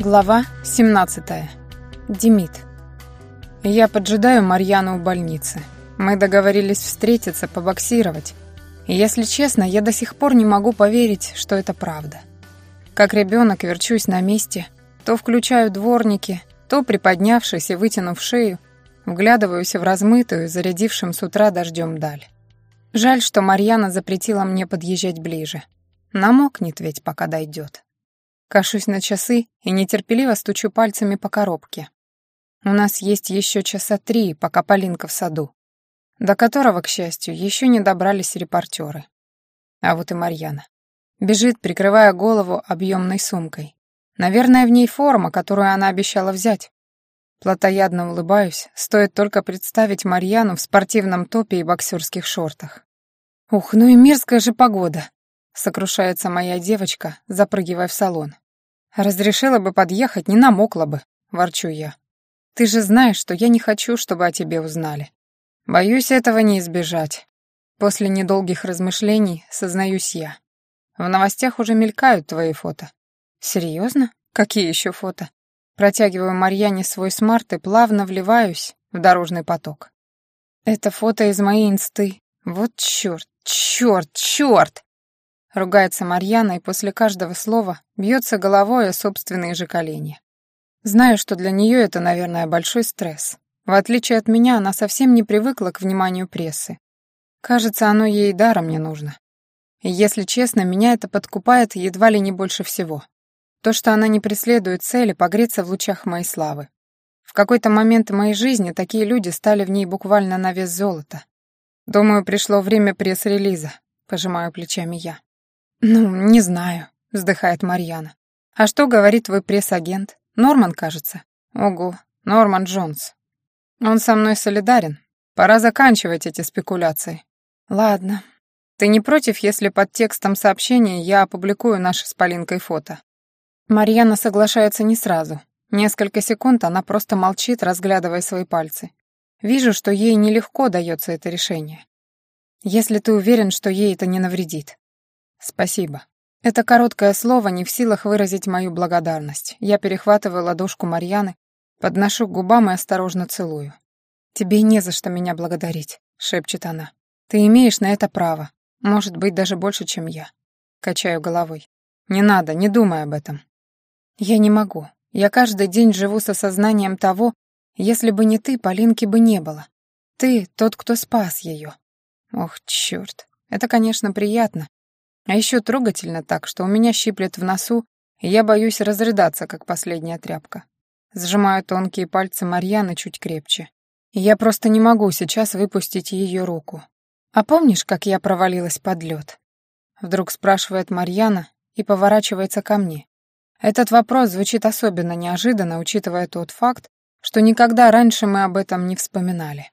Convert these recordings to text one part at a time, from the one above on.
Глава 17. Демид. Я поджидаю Марьяну у больницы. Мы договорились встретиться, побоксировать. И если честно, я до сих пор не могу поверить, что это правда. Как ребенок верчусь на месте, то включаю дворники, то, приподнявшись и вытянув шею, вглядываюсь в размытую, зарядившим с утра дождем даль. Жаль, что Марьяна запретила мне подъезжать ближе. Намокнет ведь, пока дойдет. Кашусь на часы и нетерпеливо стучу пальцами по коробке. У нас есть еще часа три, пока Полинка в саду, до которого, к счастью, еще не добрались репортеры. А вот и Марьяна. Бежит, прикрывая голову объемной сумкой. Наверное, в ней форма, которую она обещала взять. Платоядно улыбаюсь, стоит только представить Марьяну в спортивном топе и боксерских шортах. «Ух, ну и мерзкая же погода!» — сокрушается моя девочка, запрыгивая в салон. «Разрешила бы подъехать, не намокла бы», — ворчу я. «Ты же знаешь, что я не хочу, чтобы о тебе узнали. Боюсь этого не избежать». После недолгих размышлений сознаюсь я. В новостях уже мелькают твои фото. Серьезно? Какие еще фото? Протягиваю Марьяне свой смарт и плавно вливаюсь в дорожный поток. Это фото из моей инсты. Вот черт, черт, черт! Ругается Марьяна и после каждого слова бьется головой о собственные же колени. Знаю, что для нее это, наверное, большой стресс. В отличие от меня, она совсем не привыкла к вниманию прессы. Кажется, оно ей даром не нужно. И, если честно, меня это подкупает едва ли не больше всего. То, что она не преследует цели погреться в лучах моей славы. В какой-то момент моей жизни такие люди стали в ней буквально на вес золота. Думаю, пришло время пресс-релиза, пожимаю плечами я. «Ну, не знаю», — вздыхает Марьяна. «А что говорит твой пресс-агент? Норман, кажется?» «Ого, Норман Джонс. Он со мной солидарен. Пора заканчивать эти спекуляции». «Ладно. Ты не против, если под текстом сообщения я опубликую наше с Полинкой фото?» Марьяна соглашается не сразу. Несколько секунд она просто молчит, разглядывая свои пальцы. Вижу, что ей нелегко дается это решение. Если ты уверен, что ей это не навредит. «Спасибо». Это короткое слово не в силах выразить мою благодарность. Я перехватываю ладошку Марьяны, подношу к губам и осторожно целую. «Тебе не за что меня благодарить», — шепчет она. «Ты имеешь на это право. Может быть, даже больше, чем я». Качаю головой. «Не надо, не думай об этом». «Я не могу. Я каждый день живу с осознанием того, если бы не ты, Полинки бы не было. Ты — тот, кто спас ее. Ох, черт. Это, конечно, приятно, а еще трогательно так, что у меня щиплет в носу, и я боюсь разрыдаться, как последняя тряпка. Сжимаю тонкие пальцы Марьяны чуть крепче. Я просто не могу сейчас выпустить ее руку. «А помнишь, как я провалилась под лед? Вдруг спрашивает Марьяна и поворачивается ко мне. Этот вопрос звучит особенно неожиданно, учитывая тот факт, что никогда раньше мы об этом не вспоминали.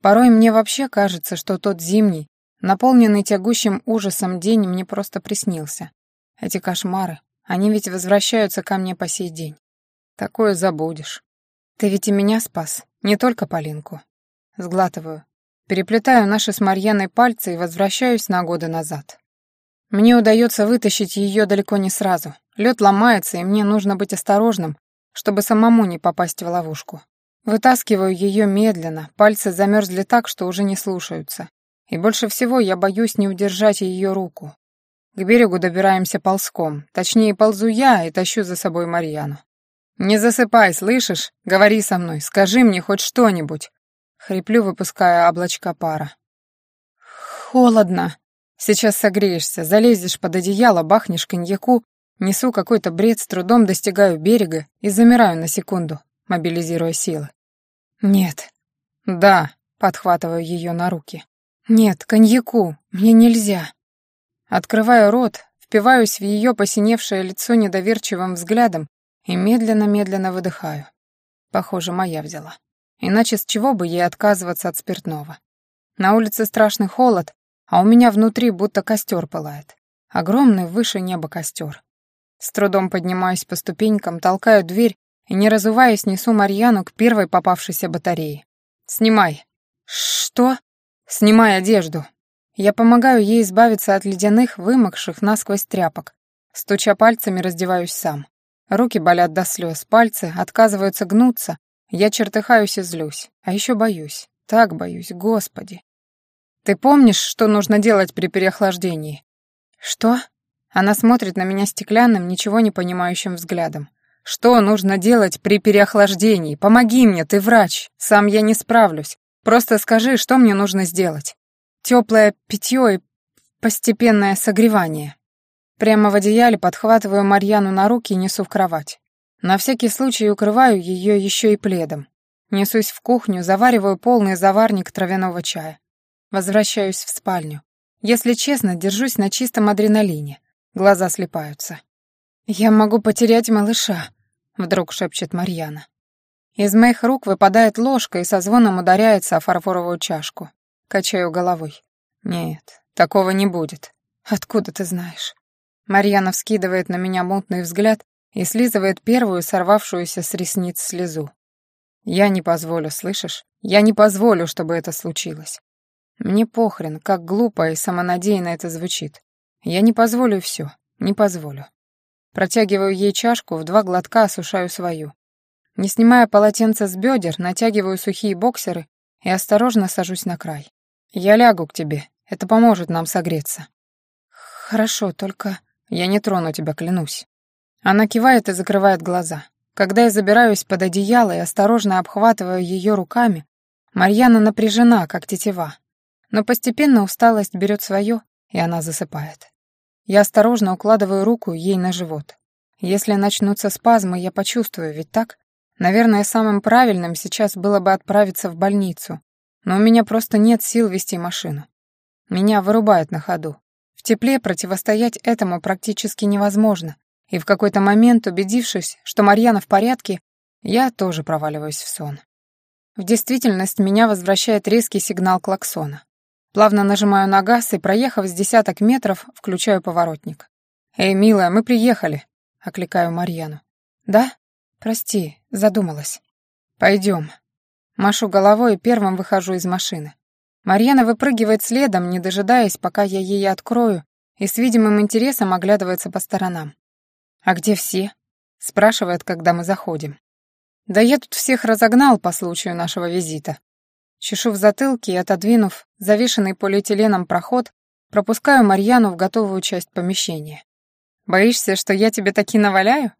Порой мне вообще кажется, что тот зимний, Наполненный тягущим ужасом день мне просто приснился. Эти кошмары, они ведь возвращаются ко мне по сей день. Такое забудешь. Ты ведь и меня спас, не только Полинку. Сглатываю. Переплетаю наши с Марьяной пальцы и возвращаюсь на годы назад. Мне удается вытащить ее далеко не сразу. Лед ломается, и мне нужно быть осторожным, чтобы самому не попасть в ловушку. Вытаскиваю ее медленно, пальцы замерзли так, что уже не слушаются. И больше всего я боюсь не удержать ее руку. К берегу добираемся ползком, точнее, ползу я и тащу за собой Марьяну. «Не засыпай, слышишь? Говори со мной, скажи мне хоть что-нибудь!» Хриплю, выпуская облачка пара. «Холодно!» Сейчас согреешься, залезешь под одеяло, бахнешь коньяку, несу какой-то бред, с трудом достигаю берега и замираю на секунду, мобилизируя силы. «Нет». «Да», — подхватываю ее на руки. «Нет, коньяку, мне нельзя». Открываю рот, впиваюсь в ее посиневшее лицо недоверчивым взглядом и медленно-медленно выдыхаю. Похоже, моя взяла. Иначе с чего бы ей отказываться от спиртного? На улице страшный холод, а у меня внутри будто костер пылает. Огромный выше неба костер. С трудом поднимаюсь по ступенькам, толкаю дверь и, не разуваясь, несу Марьяну к первой попавшейся батарее. «Снимай». «Что?» «Снимай одежду». Я помогаю ей избавиться от ледяных, вымокших насквозь тряпок. Стуча пальцами, раздеваюсь сам. Руки болят до слез, пальцы отказываются гнуться. Я чертыхаюсь и злюсь. А еще боюсь. Так боюсь, господи. Ты помнишь, что нужно делать при переохлаждении? Что? Она смотрит на меня стеклянным, ничего не понимающим взглядом. Что нужно делать при переохлаждении? Помоги мне, ты врач. Сам я не справлюсь. Просто скажи, что мне нужно сделать. Теплое питье и постепенное согревание. Прямо в одеяле подхватываю Марьяну на руки и несу в кровать. На всякий случай укрываю ее еще и пледом. Несусь в кухню, завариваю полный заварник травяного чая. Возвращаюсь в спальню. Если честно, держусь на чистом адреналине. Глаза слепаются. «Я могу потерять малыша», — вдруг шепчет Марьяна. Из моих рук выпадает ложка и со звоном ударяется о фарфоровую чашку. Качаю головой. «Нет, такого не будет. Откуда ты знаешь?» Марьяна вскидывает на меня мутный взгляд и слизывает первую сорвавшуюся с ресниц слезу. «Я не позволю, слышишь? Я не позволю, чтобы это случилось. Мне похрен, как глупо и самонадеянно это звучит. Я не позволю все, не позволю. Протягиваю ей чашку, в два глотка осушаю свою. Не снимая полотенца с бедер, натягиваю сухие боксеры и осторожно сажусь на край. Я лягу к тебе, это поможет нам согреться. Хорошо, только я не трону тебя, клянусь. Она кивает и закрывает глаза. Когда я забираюсь под одеяло и осторожно обхватываю ее руками, Марьяна напряжена, как тетива. Но постепенно усталость берет свое, и она засыпает. Я осторожно укладываю руку ей на живот. Если начнутся спазмы, я почувствую, ведь так? Наверное, самым правильным сейчас было бы отправиться в больницу, но у меня просто нет сил вести машину. Меня вырубает на ходу. В тепле противостоять этому практически невозможно, и в какой-то момент, убедившись, что Марьяна в порядке, я тоже проваливаюсь в сон. В действительность меня возвращает резкий сигнал клаксона. Плавно нажимаю на газ и, проехав с десяток метров, включаю поворотник. «Эй, милая, мы приехали!» — окликаю Марьяну. «Да? Прости, задумалась. Пойдем». Машу головой и первым выхожу из машины. Марьяна выпрыгивает следом, не дожидаясь, пока я ей открою, и с видимым интересом оглядывается по сторонам. «А где все?» — спрашивает, когда мы заходим. «Да я тут всех разогнал по случаю нашего визита. Чешу в затылке и, отодвинув завешенный полиэтиленом проход, пропускаю Марьяну в готовую часть помещения. «Боишься, что я тебе таки наваляю?»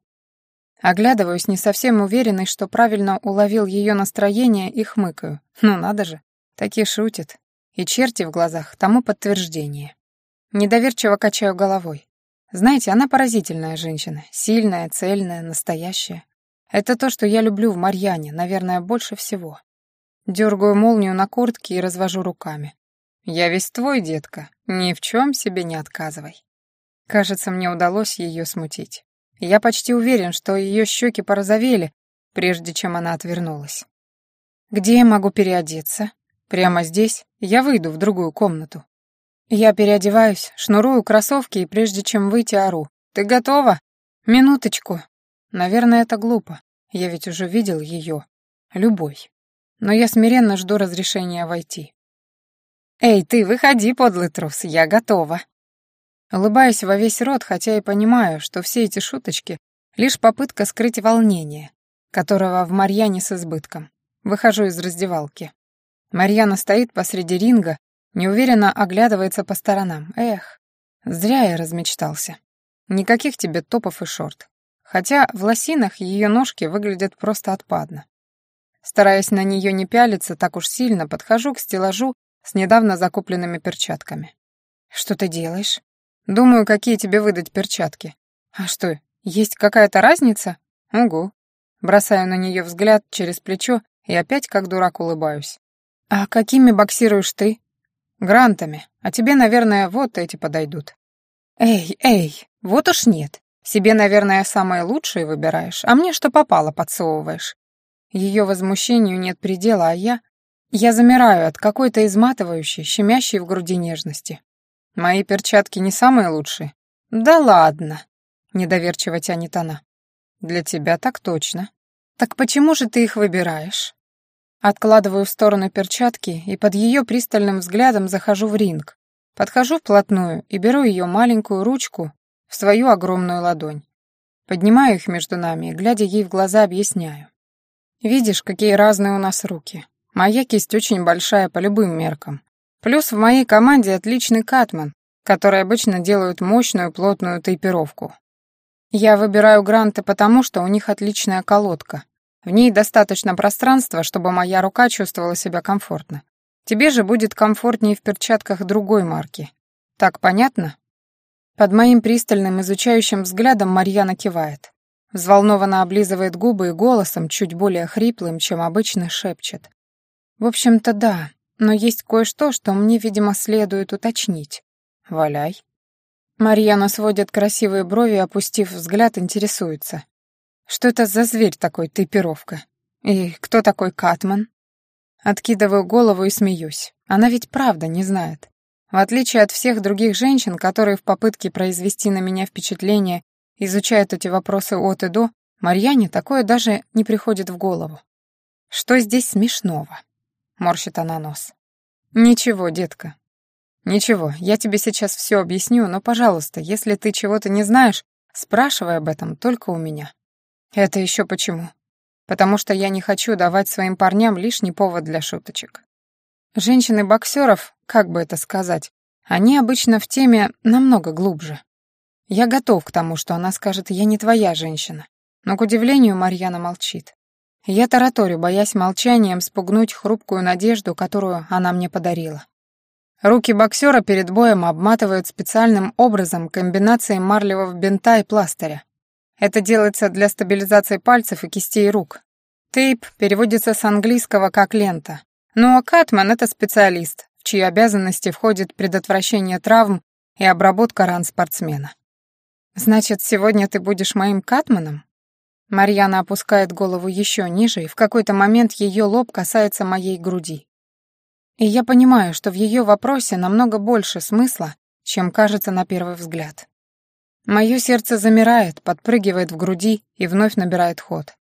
Оглядываюсь, не совсем уверенный, что правильно уловил ее настроение и хмыкаю. Ну надо же, таки шутит. И черти в глазах тому подтверждение. Недоверчиво качаю головой. Знаете, она поразительная женщина. Сильная, цельная, настоящая. Это то, что я люблю в Марьяне, наверное, больше всего. Дергаю молнию на куртке и развожу руками. «Я весь твой, детка, ни в чем себе не отказывай». Кажется, мне удалось ее смутить. Я почти уверен, что ее щеки порозовели, прежде чем она отвернулась. «Где я могу переодеться?» «Прямо здесь? Я выйду в другую комнату». Я переодеваюсь, шнурую кроссовки и прежде чем выйти, ору. «Ты готова?» «Минуточку». Наверное, это глупо. Я ведь уже видел ее. Любой но я смиренно жду разрешения войти. «Эй, ты, выходи, подлый трус, я готова!» Улыбаюсь во весь рот, хотя и понимаю, что все эти шуточки — лишь попытка скрыть волнение, которого в Марьяне с избытком. Выхожу из раздевалки. Марьяна стоит посреди ринга, неуверенно оглядывается по сторонам. Эх, зря я размечтался. Никаких тебе топов и шорт. Хотя в лосинах ее ножки выглядят просто отпадно. Стараясь на нее не пялиться так уж сильно, подхожу к стеллажу с недавно закупленными перчатками. «Что ты делаешь?» «Думаю, какие тебе выдать перчатки». «А что, есть какая-то разница?» «Угу». Бросаю на нее взгляд через плечо и опять как дурак улыбаюсь. «А какими боксируешь ты?» «Грантами. А тебе, наверное, вот эти подойдут». «Эй, эй, вот уж нет. Себе, наверное, самые лучшие выбираешь, а мне что попало подсовываешь. Ее возмущению нет предела, а я... Я замираю от какой-то изматывающей, щемящей в груди нежности. Мои перчатки не самые лучшие. Да ладно, недоверчиво тянет она. Для тебя так точно. Так почему же ты их выбираешь? Откладываю в сторону перчатки и под ее пристальным взглядом захожу в ринг. Подхожу вплотную и беру ее маленькую ручку в свою огромную ладонь. Поднимаю их между нами и, глядя ей в глаза, объясняю. Видишь, какие разные у нас руки. Моя кисть очень большая по любым меркам. Плюс в моей команде отличный катман, который обычно делают мощную плотную тейпировку. Я выбираю гранты потому, что у них отличная колодка. В ней достаточно пространства, чтобы моя рука чувствовала себя комфортно. Тебе же будет комфортнее в перчатках другой марки. Так понятно? Под моим пристальным изучающим взглядом Марьяна кивает. Взволнованно облизывает губы и голосом, чуть более хриплым, чем обычно, шепчет. В общем-то, да, но есть кое-что, что мне, видимо, следует уточнить. Валяй. Марьяна сводит красивые брови, опустив взгляд, интересуется. Что это за зверь такой, типировка? И кто такой Катман? Откидываю голову и смеюсь. Она ведь правда не знает. В отличие от всех других женщин, которые в попытке произвести на меня впечатление изучают эти вопросы от и до, Марьяне такое даже не приходит в голову. «Что здесь смешного?» — морщит она нос. «Ничего, детка. Ничего, я тебе сейчас все объясню, но, пожалуйста, если ты чего-то не знаешь, спрашивай об этом только у меня». «Это еще почему?» потому что я не хочу давать своим парням лишний повод для шуточек. Женщины-боксеров, как бы это сказать, они обычно в теме намного глубже. Я готов к тому, что она скажет «я не твоя женщина», но, к удивлению, Марьяна молчит. Я тараторю, боясь молчанием спугнуть хрупкую надежду, которую она мне подарила. Руки боксера перед боем обматывают специальным образом комбинацией марлевого бинта и пластыря. Это делается для стабилизации пальцев и кистей рук. Тейп переводится с английского как «лента». Ну а Катман — это специалист, в чьи обязанности входит предотвращение травм и обработка ран спортсмена. «Значит, сегодня ты будешь моим Катманом?» Марьяна опускает голову еще ниже, и в какой-то момент ее лоб касается моей груди. И я понимаю, что в ее вопросе намного больше смысла, чем кажется на первый взгляд. Мое сердце замирает, подпрыгивает в груди и вновь набирает ход.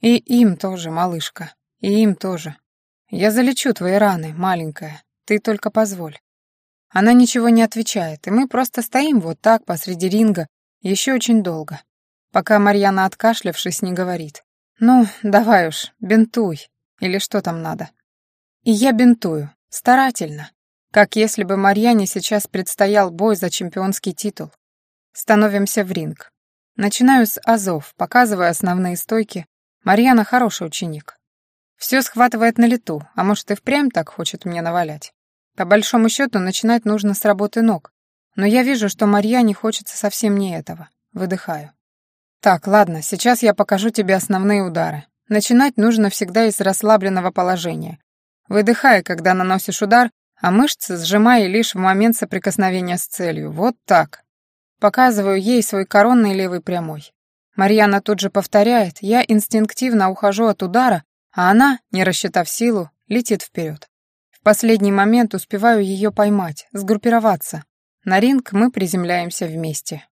И им тоже, малышка, и им тоже. Я залечу твои раны, маленькая, ты только позволь. Она ничего не отвечает, и мы просто стоим вот так посреди ринга еще очень долго, пока Марьяна, откашлявшись, не говорит. «Ну, давай уж, бинтуй, или что там надо». И я бинтую, старательно, как если бы Марьяне сейчас предстоял бой за чемпионский титул. Становимся в ринг. Начинаю с азов, показывая основные стойки. Марьяна хороший ученик. Все схватывает на лету, а может и впрямь так хочет мне навалять. По большому счету начинать нужно с работы ног. Но я вижу, что Марьяне хочется совсем не этого. Выдыхаю. Так, ладно, сейчас я покажу тебе основные удары. Начинать нужно всегда из расслабленного положения. Выдыхай, когда наносишь удар, а мышцы сжимай лишь в момент соприкосновения с целью. Вот так. Показываю ей свой коронный левый прямой. Марьяна тут же повторяет, я инстинктивно ухожу от удара, а она, не рассчитав силу, летит вперед. В последний момент успеваю ее поймать, сгруппироваться. На ринг мы приземляемся вместе.